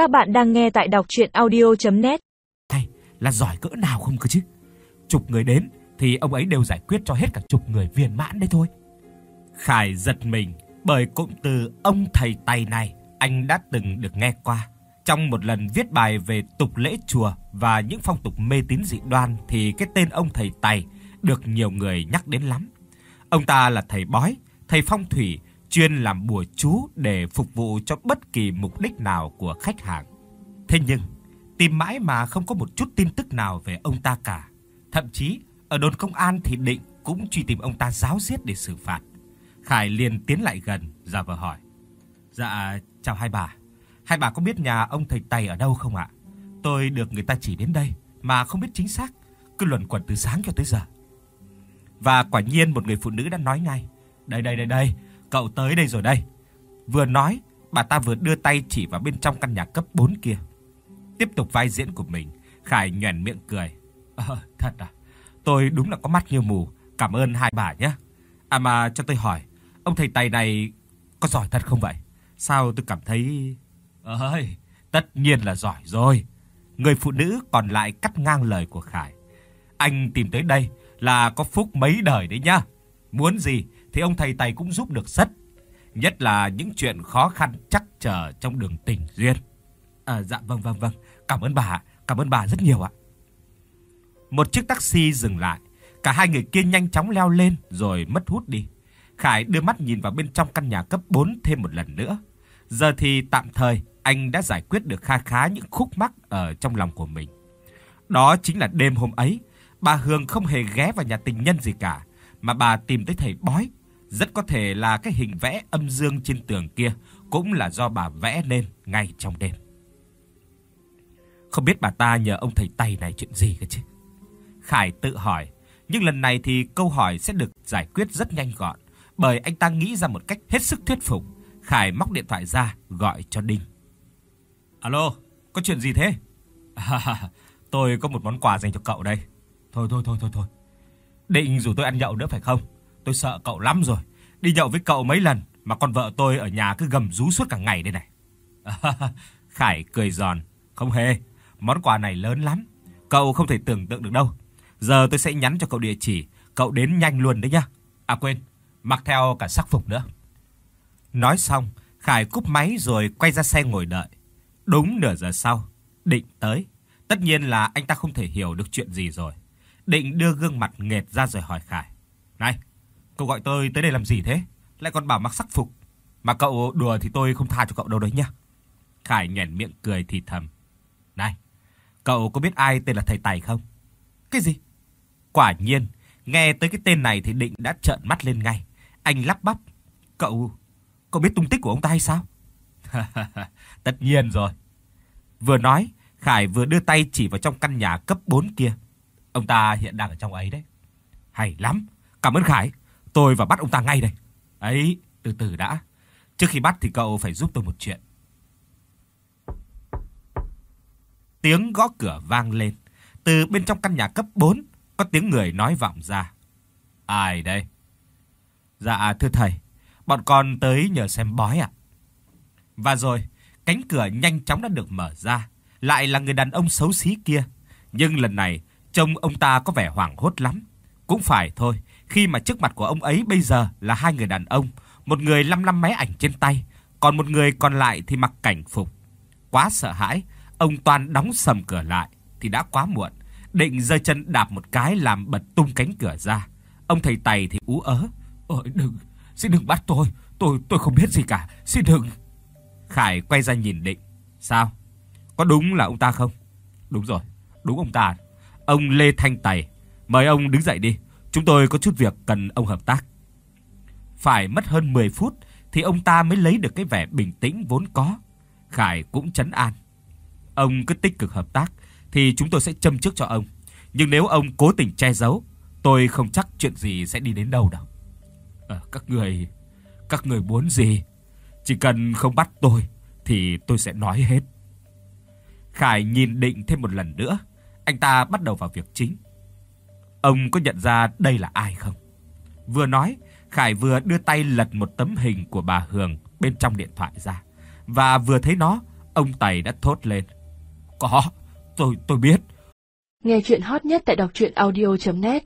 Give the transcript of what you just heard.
Các bạn đang nghe tại đọc audio net Hay là giỏi cỡ nào không cơ chứ? Chục người đến thì ông ấy đều giải quyết cho hết cả chục người viên mãn đấy thôi. Khải giật mình bởi cụm từ ông thầy Tày này anh đã từng được nghe qua. Trong một lần viết bài về tục lễ chùa và những phong tục mê tín dị đoan thì cái tên ông thầy Tày được nhiều người nhắc đến lắm. Ông ta là thầy bói, thầy phong thủy, chuyên làm bùa chú để phục vụ cho bất kỳ mục đích nào của khách hàng. Thế nhưng, tìm mãi mà không có một chút tin tức nào về ông ta cả. Thậm chí, ở đồn công an thì Định cũng truy tìm ông ta giáo giết để xử phạt. Khải liền tiến lại gần, ra vờ hỏi: "Dạ, chào hai bà. Hai bà có biết nhà ông thầy Tày ở đâu không ạ? Tôi được người ta chỉ đến đây mà không biết chính xác, cứ luẩn quẩn từ sáng cho tới giờ." Và quả nhiên một người phụ nữ đã nói ngay: "Đây đây đây đây, cậu tới đây rồi đây." Vừa nói, bà ta vừa đưa tay chỉ vào bên trong căn nhà cấp 4 kia. Tiếp tục vai diễn của mình, Khải nhoẻn miệng cười. "Ờ, thật à? Tôi đúng là có mắt như mù, cảm ơn hai bà nhé. À mà cho tôi hỏi, ông thầy tài này có giỏi thật không vậy? Sao tôi cảm thấy ơi, tất nhiên là giỏi rồi." Người phụ nữ còn lại cắt ngang lời của Khải. Anh tìm tới đây là có phúc mấy đời đấy nhá. Muốn gì thì ông thầy Tày cũng giúp được rất, nhất là những chuyện khó khăn chắc trở trong đường tình duyên. À dạ vâng vâng vâng, cảm ơn bà, cảm ơn bà rất nhiều ạ. Một chiếc taxi dừng lại, cả hai người kia nhanh chóng leo lên rồi mất hút đi. Khải đưa mắt nhìn vào bên trong căn nhà cấp 4 thêm một lần nữa. Giờ thì tạm thời anh đã giải quyết được kha khá những khúc mắc ở trong lòng của mình. Đó chính là đêm hôm ấy, bà Hương không hề ghé vào nhà tình nhân gì cả, mà bà tìm tới thầy bói. Rất có thể là cái hình vẽ âm dương trên tường kia cũng là do bà vẽ nên ngay trong đêm. Không biết bà ta nhờ ông thầy Tày này chuyện gì cơ chứ? Khải tự hỏi, nhưng lần này thì câu hỏi sẽ được giải quyết rất nhanh gọn, bởi anh ta nghĩ ra một cách hết sức thuyết phục. Khải móc điện thoại ra gọi cho Đinh. "Alo, có chuyện gì thế?" À, "Tôi có một món quà dành cho cậu đây." "Thôi thôi thôi thôi thôi. Định rủ tôi ăn nhậu nữa phải không? Tôi sợ cậu lắm rồi. Đi nhậu với cậu mấy lần mà con vợ tôi ở nhà cứ gầm rú suốt cả ngày đây này." Khải cười giòn, "Không hề, món quà này lớn lắm, cậu không thể tưởng tượng được đâu. Giờ tôi sẽ nhắn cho cậu địa chỉ, cậu đến nhanh luôn đấy nhá. À quên, mặc theo cả sắc phục nữa." Nói xong, Khải cúp máy rồi quay ra xe ngồi đợi. Đúng nửa giờ sau, Định tới. Tất nhiên là anh ta không thể hiểu được chuyện gì rồi. Định đưa gương mặt nghệt ra rồi hỏi Khải: "Này, cậu gọi tôi tới đây làm gì thế? Lại còn bảo mặc sắc phục. Mà cậu đùa thì tôi không tha cho cậu đâu đấy nhá." Khải nhoẻn miệng cười thì thầm: "Này, cậu có biết ai tên là thầy Tài không?" "Cái gì?" Quả nhiên, nghe tới cái tên này thì Định đã trợn mắt lên ngay. Anh lắp bắp: "Cậu cậu biết tung tích của ông ta hay sao?" "Tất nhiên rồi." Vừa nói, Khải vừa đưa tay chỉ vào trong căn nhà cấp 4 kia. Ông ta hiện đang ở trong ấy đấy. Hay lắm, cảm ơn Khải, tôi vào bắt ông ta ngay đây. Ấy, từ từ đã. Trước khi bắt thì cậu phải giúp tôi một chuyện. Tiếng gõ cửa vang lên. Từ bên trong căn nhà cấp 4 có tiếng người nói vọng ra. Ai đây? Dạ thưa thầy, bọn con tới nhờ xem bói ạ. Và rồi, cánh cửa nhanh chóng đã được mở ra, lại là người đàn ông xấu xí kia, nhưng lần này trông ông ta có vẻ hoảng hốt lắm. Cũng phải thôi, khi mà trước mặt của ông ấy bây giờ là hai người đàn ông, một người lăm lăm máy ảnh trên tay, còn một người còn lại thì mặc cảnh phục. Quá sợ hãi, ông toàn đóng sầm cửa lại thì đã quá muộn, định giơ chân đạp một cái làm bật tung cánh cửa ra. Ông thầy Tày thì ú ớ, "Ôi đừng, xin đừng bắt tôi, tôi tôi không biết gì cả, xin đừng." Khải quay ra nhìn Định, "Sao? Có đúng là ông ta không?" "Đúng rồi, đúng ông ta." Ông Lê Thanh Tài, mời ông đứng dậy đi, chúng tôi có chút việc cần ông hợp tác. Phải mất hơn 10 phút thì ông ta mới lấy được cái vẻ bình tĩnh vốn có. Khải cũng trấn an. Ông cứ tích cực hợp tác thì chúng tôi sẽ châm trước cho ông, nhưng nếu ông cố tình che giấu, tôi không chắc chuyện gì sẽ đi đến đâu đâu. À, các người các người muốn gì? Chỉ cần không bắt tôi thì tôi sẽ nói hết. Khải nhìn Định thêm một lần nữa, anh ta bắt đầu vào việc chính. Ông có nhận ra đây là ai không? Vừa nói, Khải vừa đưa tay lật một tấm hình của bà Hường bên trong điện thoại ra. Và vừa thấy nó, Ông Tày đã thốt lên. Có, tôi tôi biết. Nghe chuyện hot nhất tại đọc audio net